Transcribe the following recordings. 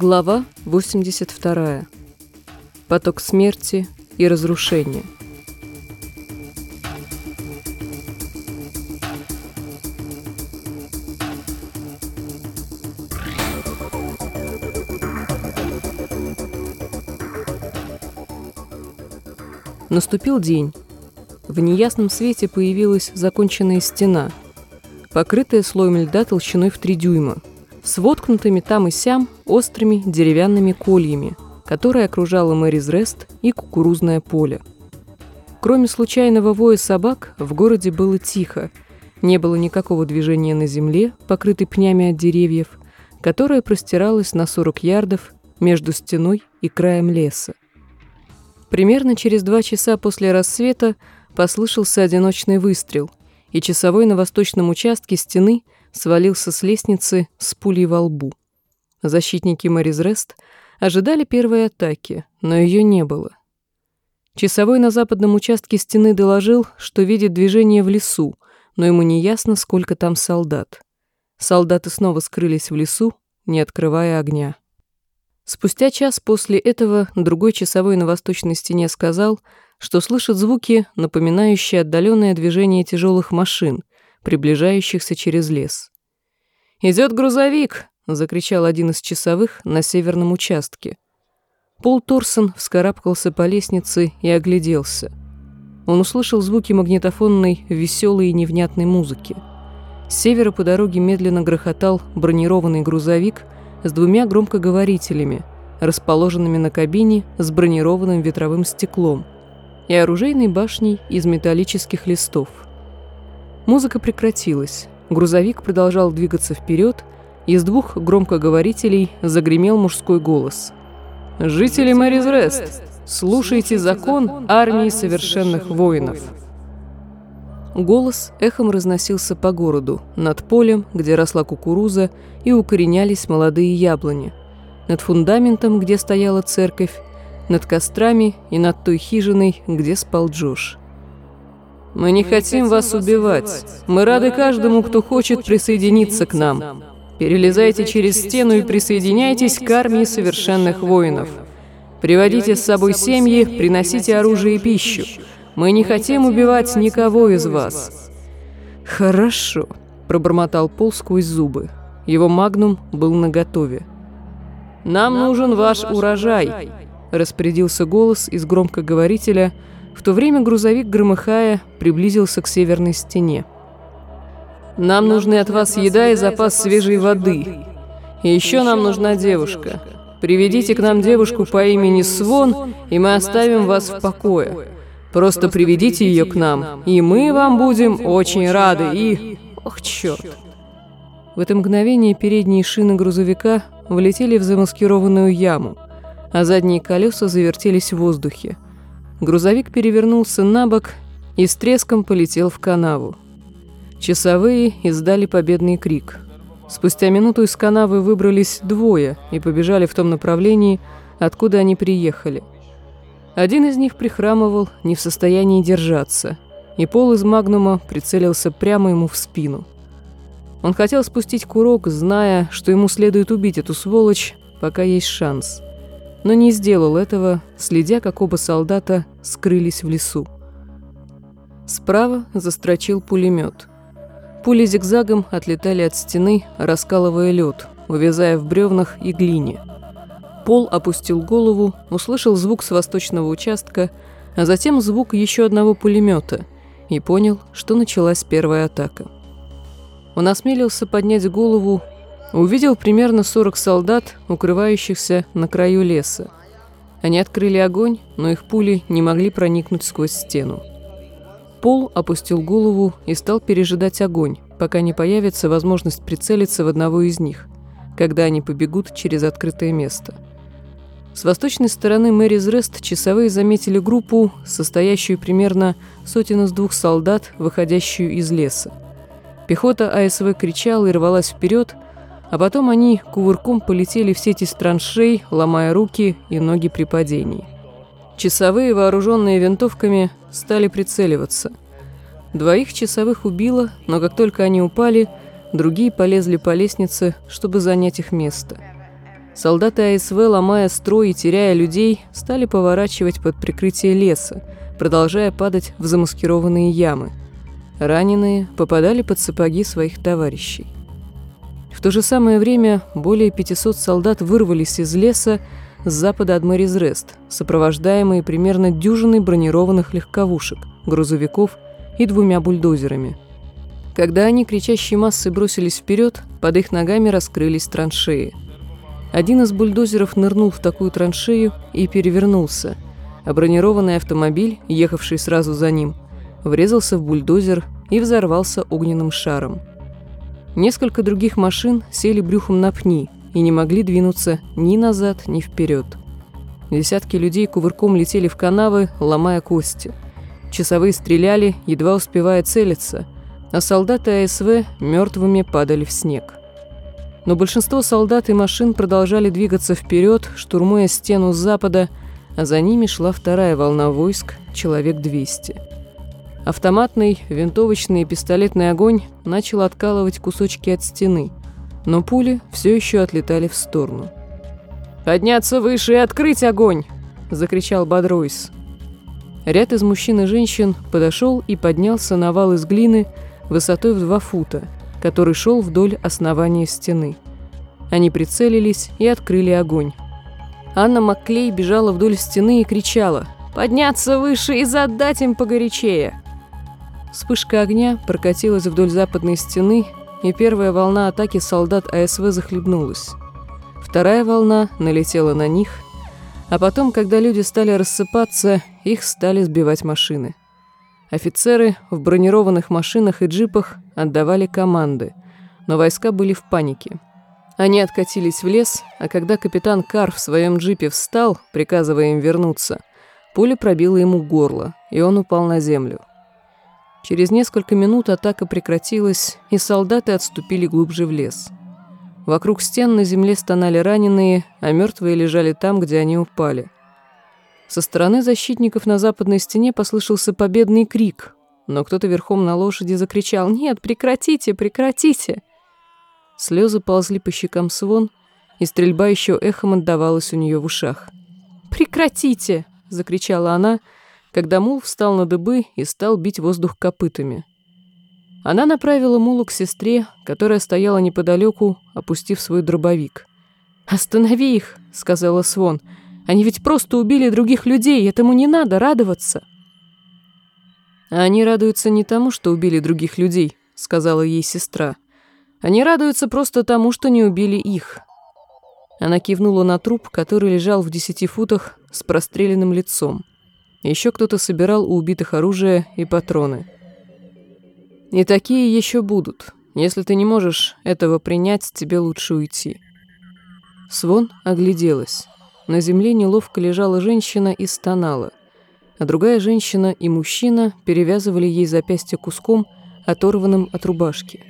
Глава 82. Поток смерти и разрушения. Наступил день. В неясном свете появилась законченная стена, покрытая слоем льда толщиной в три дюйма, с воткнутыми там и сям острыми деревянными кольями, которые окружала Мэрис Рест и кукурузное поле. Кроме случайного воя собак, в городе было тихо, не было никакого движения на земле, покрытой пнями от деревьев, которая простиралась на 40 ярдов между стеной и краем леса. Примерно через два часа после рассвета послышался одиночный выстрел, и часовой на восточном участке стены свалился с лестницы с пулей во лбу. Защитники Мэризрест ожидали первой атаки, но ее не было. Часовой на западном участке стены доложил, что видит движение в лесу, но ему не ясно, сколько там солдат. Солдаты снова скрылись в лесу, не открывая огня. Спустя час после этого другой часовой на восточной стене сказал, что слышит звуки, напоминающие отдаленное движение тяжелых машин, приближающихся через лес. «Идет грузовик!» — закричал один из часовых на северном участке. Пол Торсон вскарабкался по лестнице и огляделся. Он услышал звуки магнитофонной, веселой и невнятной музыки. С севера по дороге медленно грохотал бронированный грузовик — с двумя громкоговорителями, расположенными на кабине с бронированным ветровым стеклом и оружейной башней из металлических листов. Музыка прекратилась, грузовик продолжал двигаться вперед, из двух громкоговорителей загремел мужской голос. «Жители Мэрис Рест, слушайте закон армии совершенных воинов!» Голос эхом разносился по городу, над полем, где росла кукуруза, и укоренялись молодые яблони, над фундаментом, где стояла церковь, над кострами и над той хижиной, где спал Джош. «Мы не хотим вас убивать. Мы рады каждому, кто хочет присоединиться к нам. Перелезайте через стену и присоединяйтесь к армии совершенных воинов. Приводите с собой семьи, приносите оружие и пищу. Мы не хотим убивать никого из вас». «Хорошо», — пробормотал Пол сквозь зубы. Его магнум был наготове. «Нам нужен ваш урожай», — распорядился голос из громкоговорителя, в то время грузовик, громыхая, приблизился к северной стене. «Нам нужны от вас еда и запас свежей воды. И еще нам нужна девушка. Приведите к нам девушку по имени Свон, и мы оставим вас в покое. Просто приведите ее к нам, и мы вам будем очень рады, и... Ох, черт!» В это мгновение передние шины грузовика влетели в замаскированную яму, а задние колеса завертелись в воздухе. Грузовик перевернулся на бок и с треском полетел в канаву. Часовые издали победный крик. Спустя минуту из канавы выбрались двое и побежали в том направлении, откуда они приехали – один из них прихрамывал, не в состоянии держаться, и пол из магнума прицелился прямо ему в спину. Он хотел спустить курок, зная, что ему следует убить эту сволочь, пока есть шанс. Но не сделал этого, следя, как оба солдата скрылись в лесу. Справа застрочил пулемет. Пули зигзагом отлетали от стены, раскалывая лед, увязая в бревнах и глине. Пол опустил голову, услышал звук с восточного участка, а затем звук еще одного пулемета и понял, что началась первая атака. Он осмелился поднять голову, увидел примерно 40 солдат, укрывающихся на краю леса. Они открыли огонь, но их пули не могли проникнуть сквозь стену. Пол опустил голову и стал пережидать огонь, пока не появится возможность прицелиться в одного из них, когда они побегут через открытое место – с восточной стороны Мэрис Рест часовые заметили группу, состоящую примерно сотен из двух солдат, выходящую из леса. Пехота АСВ кричала и рвалась вперед, а потом они кувырком полетели в сети траншей, ломая руки и ноги при падении. Часовые, вооруженные винтовками, стали прицеливаться. Двоих часовых убило, но как только они упали, другие полезли по лестнице, чтобы занять их место – Солдаты АСВ, ломая строй и теряя людей, стали поворачивать под прикрытие леса, продолжая падать в замаскированные ямы. Раненые попадали под сапоги своих товарищей. В то же самое время более 500 солдат вырвались из леса с запада от Мэризрест, сопровождаемые примерно дюжиной бронированных легковушек, грузовиков и двумя бульдозерами. Когда они, кричащие массы, бросились вперед, под их ногами раскрылись траншеи. Один из бульдозеров нырнул в такую траншею и перевернулся, а бронированный автомобиль, ехавший сразу за ним, врезался в бульдозер и взорвался огненным шаром. Несколько других машин сели брюхом на пни и не могли двинуться ни назад, ни вперед. Десятки людей кувырком летели в канавы, ломая кости. Часовые стреляли, едва успевая целиться, а солдаты АСВ мертвыми падали в снег. Но большинство солдат и машин продолжали двигаться вперед, штурмуя стену с запада, а за ними шла вторая волна войск, человек 200. Автоматный, винтовочный и пистолетный огонь начал откалывать кусочки от стены, но пули все еще отлетали в сторону. «Подняться выше и открыть огонь!» – закричал Бодройс. Ряд из мужчин и женщин подошел и поднялся на вал из глины высотой в два фута, который шел вдоль основания стены. Они прицелились и открыли огонь. Анна Макклей бежала вдоль стены и кричала «Подняться выше и задать им погорячее!» Вспышка огня прокатилась вдоль западной стены, и первая волна атаки солдат АСВ захлебнулась. Вторая волна налетела на них, а потом, когда люди стали рассыпаться, их стали сбивать машины. Офицеры в бронированных машинах и джипах отдавали команды, но войска были в панике. Они откатились в лес, а когда капитан Кар в своем джипе встал, приказывая им вернуться, пуля пробила ему горло, и он упал на землю. Через несколько минут атака прекратилась, и солдаты отступили глубже в лес. Вокруг стен на земле стонали раненые, а мертвые лежали там, где они упали. Со стороны защитников на западной стене послышался победный крик, но кто-то верхом на лошади закричал «Нет, прекратите, прекратите!». Слезы ползли по щекам Свон, и стрельба еще эхом отдавалась у нее в ушах. «Прекратите!» — закричала она — когда мул встал на дыбы и стал бить воздух копытами. Она направила мулу к сестре, которая стояла неподалеку, опустив свой дробовик. «Останови их», — сказала Свон. «Они ведь просто убили других людей, этому не надо радоваться». «А они радуются не тому, что убили других людей», — сказала ей сестра. «Они радуются просто тому, что не убили их». Она кивнула на труп, который лежал в десяти футах с простреленным лицом. Еще кто-то собирал у убитых оружие и патроны. И такие еще будут. Если ты не можешь этого принять, тебе лучше уйти. Свон огляделась. На земле неловко лежала женщина и стонала, а другая женщина и мужчина перевязывали ей запястье куском, оторванным от рубашки.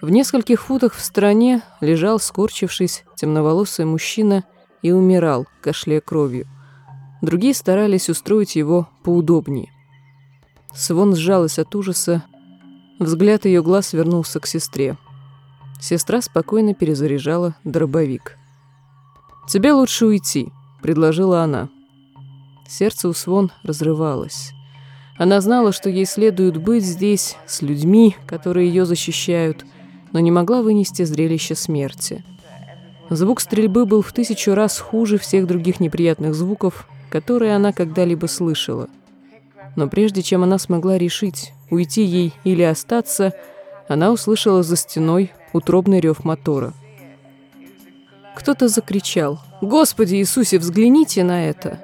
В нескольких футах в стороне лежал, скорчившись, темноволосый мужчина и умирал, кашляя кровью. Другие старались устроить его поудобнее. Свон сжалась от ужаса. Взгляд ее глаз вернулся к сестре. Сестра спокойно перезаряжала дробовик. «Тебе лучше уйти», — предложила она. Сердце у Свон разрывалось. Она знала, что ей следует быть здесь, с людьми, которые ее защищают, но не могла вынести зрелище смерти. Звук стрельбы был в тысячу раз хуже всех других неприятных звуков, которые она когда-либо слышала. Но прежде чем она смогла решить, уйти ей или остаться, она услышала за стеной утробный рев мотора. Кто-то закричал «Господи Иисусе, взгляните на это!»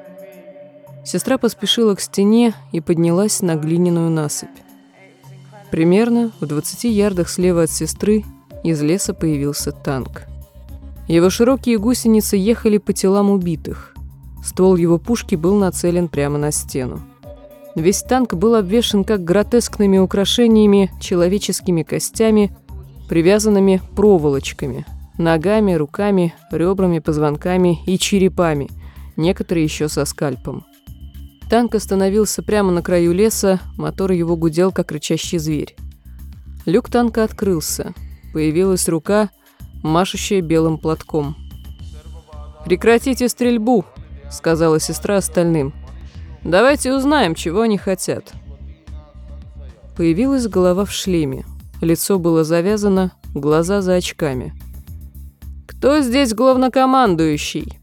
Сестра поспешила к стене и поднялась на глиняную насыпь. Примерно в 20 ярдах слева от сестры из леса появился танк. Его широкие гусеницы ехали по телам убитых. Ствол его пушки был нацелен прямо на стену. Весь танк был обвешан как гротескными украшениями, человеческими костями, привязанными проволочками, ногами, руками, ребрами, позвонками и черепами, некоторые еще со скальпом. Танк остановился прямо на краю леса, мотор его гудел, как рычащий зверь. Люк танка открылся. Появилась рука, машущая белым платком. «Прекратите стрельбу», — сказала сестра остальным. «Давайте узнаем, чего они хотят». Появилась голова в шлеме. Лицо было завязано, глаза за очками. «Кто здесь главнокомандующий?»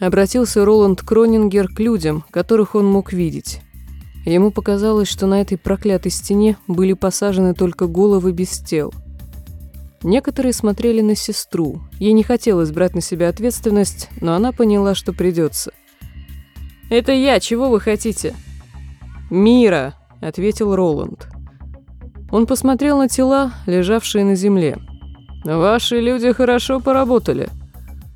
Обратился Роланд Кронингер к людям, которых он мог видеть. Ему показалось, что на этой проклятой стене были посажены только головы без тел. Некоторые смотрели на сестру. Ей не хотелось брать на себя ответственность, но она поняла, что придется. «Это я, чего вы хотите?» «Мира», — ответил Роланд. Он посмотрел на тела, лежавшие на земле. «Ваши люди хорошо поработали».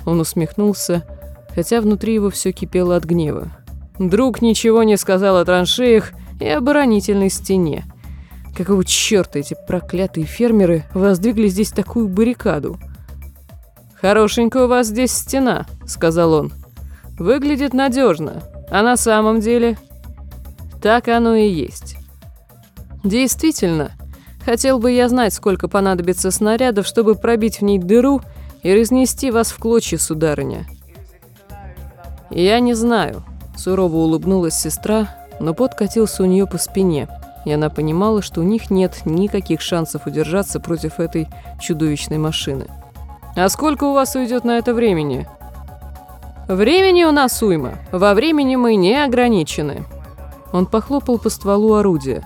Он усмехнулся, хотя внутри его все кипело от гнева. Друг ничего не сказал о траншеях и оборонительной стене. Какого черта эти проклятые фермеры воздвигли здесь такую баррикаду? «Хорошенькая у вас здесь стена», — сказал он. «Выглядит надежно, а на самом деле...» «Так оно и есть». «Действительно, хотел бы я знать, сколько понадобится снарядов, чтобы пробить в ней дыру и разнести вас в клочья, сударыня». «Я не знаю», Сурово улыбнулась сестра, но пот катился у нее по спине, и она понимала, что у них нет никаких шансов удержаться против этой чудовищной машины. «А сколько у вас уйдет на это времени?» «Времени у нас уйма. Во времени мы не ограничены». Он похлопал по стволу орудия.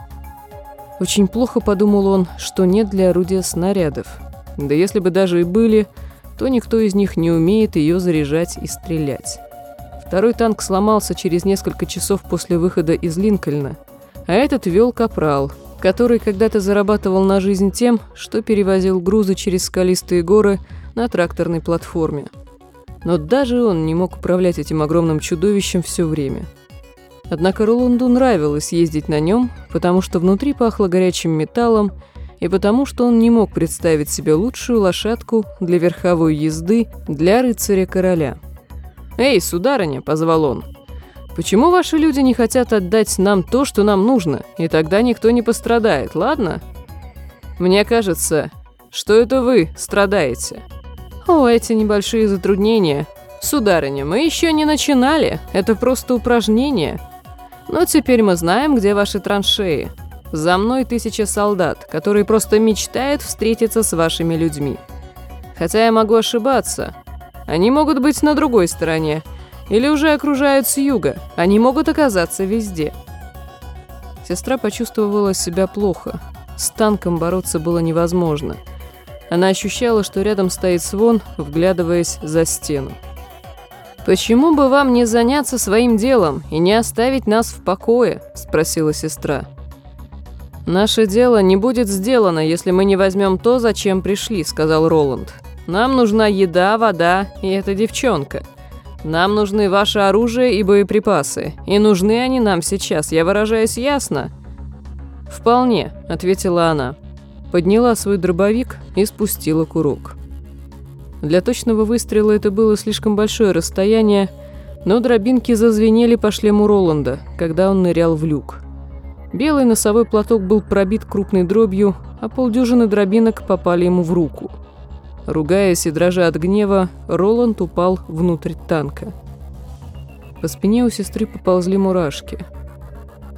Очень плохо подумал он, что нет для орудия снарядов. Да если бы даже и были, то никто из них не умеет ее заряжать и стрелять. Второй танк сломался через несколько часов после выхода из Линкольна, а этот вел Капрал, который когда-то зарабатывал на жизнь тем, что перевозил грузы через скалистые горы на тракторной платформе. Но даже он не мог управлять этим огромным чудовищем все время. Однако Роланду нравилось ездить на нем, потому что внутри пахло горячим металлом, и потому что он не мог представить себе лучшую лошадку для верховой езды для рыцаря-короля. «Эй, сударыня!» – позвал он. «Почему ваши люди не хотят отдать нам то, что нам нужно, и тогда никто не пострадает, ладно?» «Мне кажется, что это вы страдаете». «О, эти небольшие затруднения. Сударыня, мы еще не начинали, это просто упражнение. Но теперь мы знаем, где ваши траншеи. За мной тысяча солдат, которые просто мечтают встретиться с вашими людьми. Хотя я могу ошибаться, они могут быть на другой стороне. Или уже окружают с юга. Они могут оказаться везде. Сестра почувствовала себя плохо. С танком бороться было невозможно. Она ощущала, что рядом стоит Свон, вглядываясь за стену. «Почему бы вам не заняться своим делом и не оставить нас в покое?» – спросила сестра. «Наше дело не будет сделано, если мы не возьмем то, зачем пришли», – сказал Роланд. Нам нужна еда, вода и эта девчонка. Нам нужны ваше оружие и боеприпасы. И нужны они нам сейчас, я выражаюсь ясно?» «Вполне», — ответила она. Подняла свой дробовик и спустила курок. Для точного выстрела это было слишком большое расстояние, но дробинки зазвенели по шлему Роланда, когда он нырял в люк. Белый носовой платок был пробит крупной дробью, а полдюжины дробинок попали ему в руку — Ругаясь и дрожа от гнева, Роланд упал внутрь танка. По спине у сестры поползли мурашки.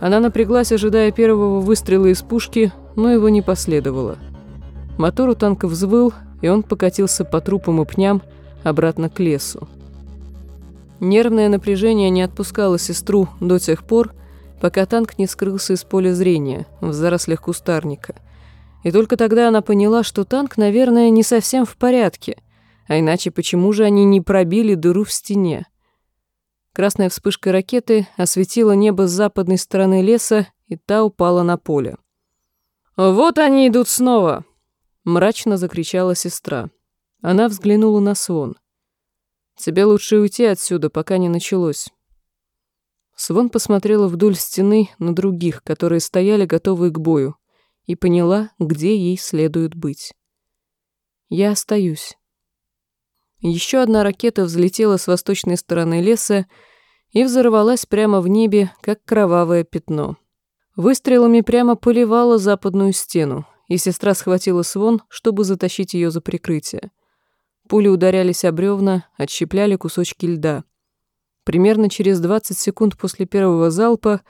Она напряглась, ожидая первого выстрела из пушки, но его не последовало. Мотор у танка взвыл, и он покатился по трупам и пням обратно к лесу. Нервное напряжение не отпускало сестру до тех пор, пока танк не скрылся из поля зрения в зарослях кустарника – и только тогда она поняла, что танк, наверное, не совсем в порядке. А иначе почему же они не пробили дыру в стене? Красная вспышка ракеты осветила небо с западной стороны леса, и та упала на поле. «Вот они идут снова!» — мрачно закричала сестра. Она взглянула на Свон. «Тебе лучше уйти отсюда, пока не началось». Свон посмотрела вдоль стены на других, которые стояли готовые к бою и поняла, где ей следует быть. Я остаюсь. Еще одна ракета взлетела с восточной стороны леса и взорвалась прямо в небе, как кровавое пятно. Выстрелами прямо поливала западную стену, и сестра схватила свон, чтобы затащить ее за прикрытие. Пули ударялись о бревна, отщепляли кусочки льда. Примерно через 20 секунд после первого залпа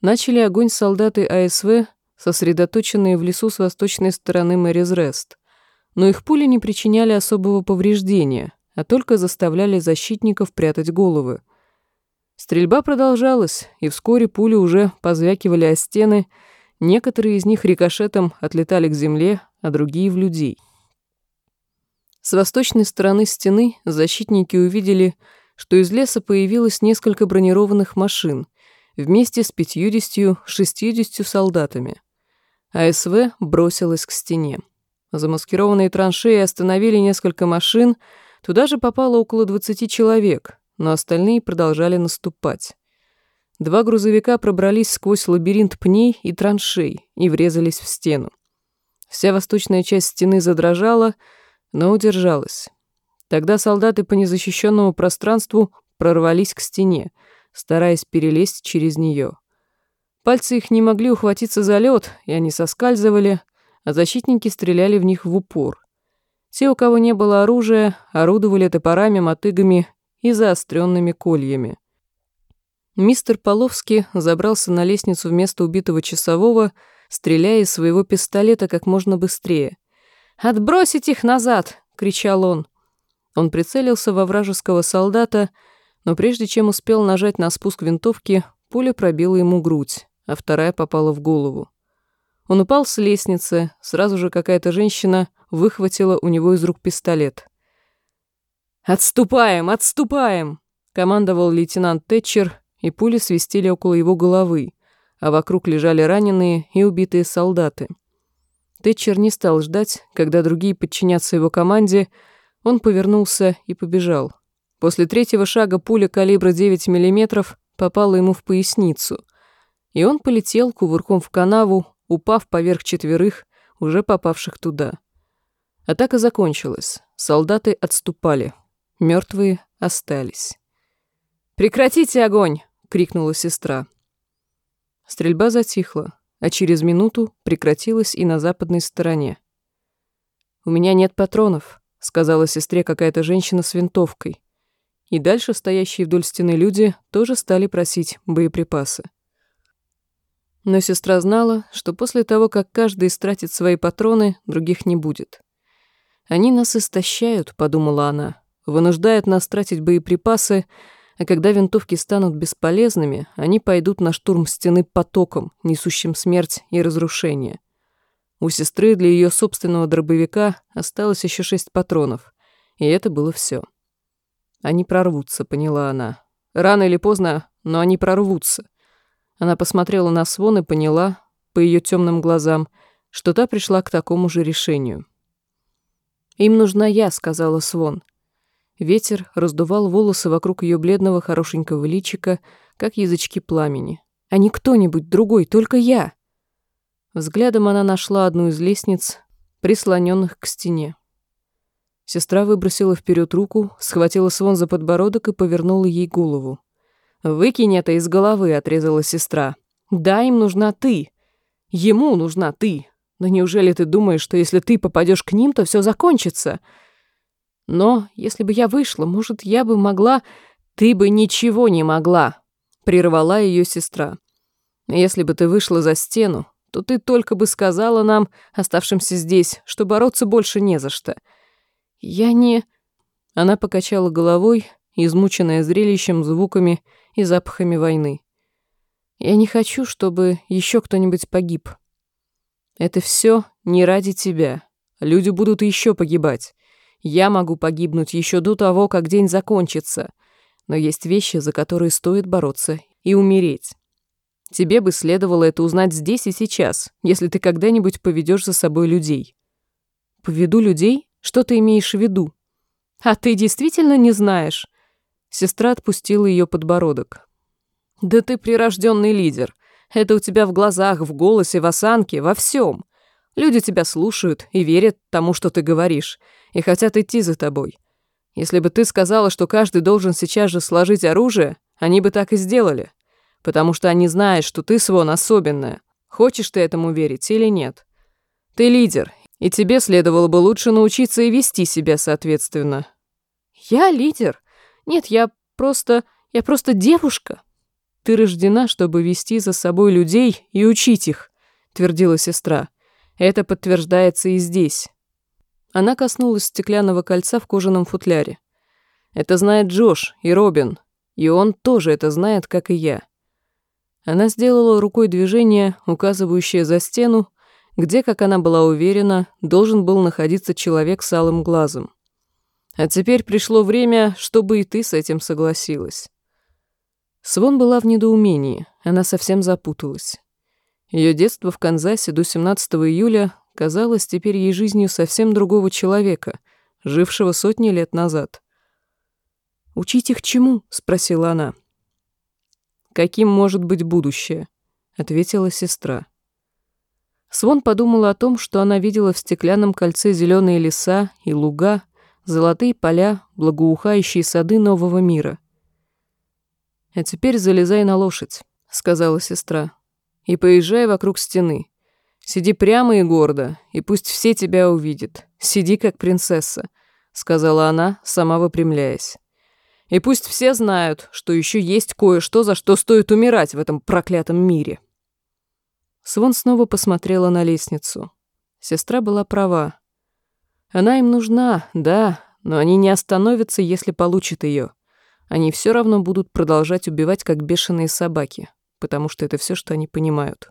начали огонь солдаты АСВ, сосредоточенные в лесу с восточной стороны Мэрис Рест. Но их пули не причиняли особого повреждения, а только заставляли защитников прятать головы. Стрельба продолжалась, и вскоре пули уже позвякивали о стены, некоторые из них рикошетом отлетали к земле, а другие — в людей. С восточной стороны стены защитники увидели, что из леса появилось несколько бронированных машин вместе с 50-60 солдатами. АСВ бросилась к стене. Замаскированные траншеи остановили несколько машин, туда же попало около 20 человек, но остальные продолжали наступать. Два грузовика пробрались сквозь лабиринт пней и траншей и врезались в стену. Вся восточная часть стены задрожала, но удержалась. Тогда солдаты по незащищенному пространству прорвались к стене, стараясь перелезть через нее. Пальцы их не могли ухватиться за лед, и они соскальзывали, а защитники стреляли в них в упор. Те, у кого не было оружия, орудовали топорами, мотыгами и заостренными кольями. Мистер Половский забрался на лестницу вместо убитого часового, стреляя из своего пистолета как можно быстрее. «Отбросить их назад!» — кричал он. Он прицелился во вражеского солдата, но прежде чем успел нажать на спуск винтовки, пуля пробила ему грудь, а вторая попала в голову. Он упал с лестницы, сразу же какая-то женщина выхватила у него из рук пистолет. «Отступаем, отступаем!» — командовал лейтенант Тэтчер, и пули свистели около его головы, а вокруг лежали раненые и убитые солдаты. Тэтчер не стал ждать, когда другие подчинятся его команде, он повернулся и побежал. После третьего шага пуля калибра 9 мм попала ему в поясницу, и он полетел кувырком в канаву, упав поверх четверых, уже попавших туда. Атака закончилась. Солдаты отступали. Мертвые остались. «Прекратите огонь!» — крикнула сестра. Стрельба затихла, а через минуту прекратилась и на западной стороне. «У меня нет патронов», сказала сестре какая-то женщина с винтовкой. И дальше стоящие вдоль стены люди тоже стали просить боеприпасы. Но сестра знала, что после того, как каждый истратит свои патроны, других не будет. «Они нас истощают», — подумала она, — «вынуждают нас тратить боеприпасы, а когда винтовки станут бесполезными, они пойдут на штурм стены потоком, несущим смерть и разрушение. У сестры для ее собственного дробовика осталось еще шесть патронов, и это было все. Они прорвутся, поняла она. Рано или поздно, но они прорвутся. Она посмотрела на Свон и поняла, по ее темным глазам, что та пришла к такому же решению. «Им нужна я», — сказала Свон. Ветер раздувал волосы вокруг ее бледного хорошенького личика, как язычки пламени. «А не кто-нибудь другой, только я!» Взглядом она нашла одну из лестниц, прислоненных к стене. Сестра выбросила вперед руку, схватила Свон за подбородок и повернула ей голову. «Выкинь это из головы», — отрезала сестра. «Да, им нужна ты. Ему нужна ты. Но неужели ты думаешь, что если ты попадешь к ним, то все закончится? Но если бы я вышла, может, я бы могла... Ты бы ничего не могла», — прервала ее сестра. «Если бы ты вышла за стену, то ты только бы сказала нам, оставшимся здесь, что бороться больше не за что. Я не...» Она покачала головой, измученная зрелищем, звуками и запахами войны. «Я не хочу, чтобы еще кто-нибудь погиб. Это все не ради тебя. Люди будут еще погибать. Я могу погибнуть еще до того, как день закончится. Но есть вещи, за которые стоит бороться и умереть. Тебе бы следовало это узнать здесь и сейчас, если ты когда-нибудь поведешь за собой людей. Поведу людей? Что ты имеешь в виду? А ты действительно не знаешь? Сестра отпустила ее подбородок. Да ты прирожденный лидер. Это у тебя в глазах, в голосе, в осанке, во всем. Люди тебя слушают и верят тому, что ты говоришь, и хотят идти за тобой. Если бы ты сказала, что каждый должен сейчас же сложить оружие, они бы так и сделали потому что они знают, что ты, Свон, особенная. Хочешь ты этому верить или нет? Ты лидер, И тебе следовало бы лучше научиться и вести себя соответственно. Я лидер? Нет, я просто... я просто девушка. Ты рождена, чтобы вести за собой людей и учить их, твердила сестра. Это подтверждается и здесь. Она коснулась стеклянного кольца в кожаном футляре. Это знает Джош и Робин, и он тоже это знает, как и я. Она сделала рукой движение, указывающее за стену, где, как она была уверена, должен был находиться человек с алым глазом. А теперь пришло время, чтобы и ты с этим согласилась. Свон была в недоумении, она совсем запуталась. Ее детство в Канзасе до 17 июля казалось теперь ей жизнью совсем другого человека, жившего сотни лет назад. «Учить их чему?» — спросила она. «Каким может быть будущее?» — ответила сестра. Свон подумала о том, что она видела в стеклянном кольце зеленые леса и луга, золотые поля, благоухающие сады нового мира. «А теперь залезай на лошадь», — сказала сестра, — «и поезжай вокруг стены. Сиди прямо и гордо, и пусть все тебя увидят. Сиди как принцесса», — сказала она, сама выпрямляясь. «И пусть все знают, что еще есть кое-что, за что стоит умирать в этом проклятом мире». Свон снова посмотрела на лестницу. Сестра была права. Она им нужна, да, но они не остановятся, если получат ее. Они все равно будут продолжать убивать, как бешеные собаки, потому что это все, что они понимают.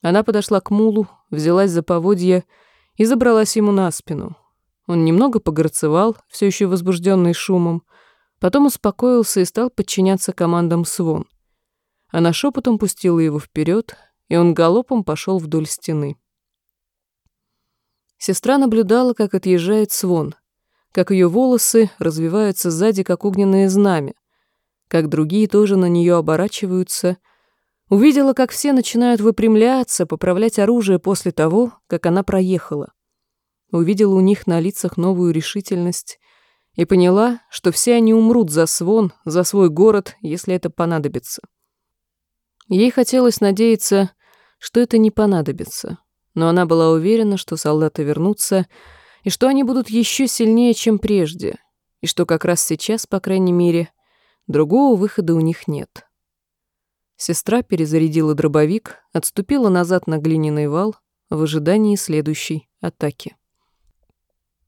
Она подошла к мулу, взялась за поводья и забралась ему на спину. Он немного погорцевал, все еще возбужденный шумом, потом успокоился и стал подчиняться командам Свон. Она шепотом пустила его вперед, и он галопом пошел вдоль стены. Сестра наблюдала, как отъезжает Свон, как ее волосы развиваются сзади, как огненное знамя, как другие тоже на нее оборачиваются. Увидела, как все начинают выпрямляться, поправлять оружие после того, как она проехала. Увидела у них на лицах новую решительность и поняла, что все они умрут за Свон, за свой город, если это понадобится. Ей хотелось надеяться, что это не понадобится. Но она была уверена, что солдаты вернутся, и что они будут еще сильнее, чем прежде, и что как раз сейчас, по крайней мере, другого выхода у них нет. Сестра перезарядила дробовик, отступила назад на глиняный вал в ожидании следующей атаки.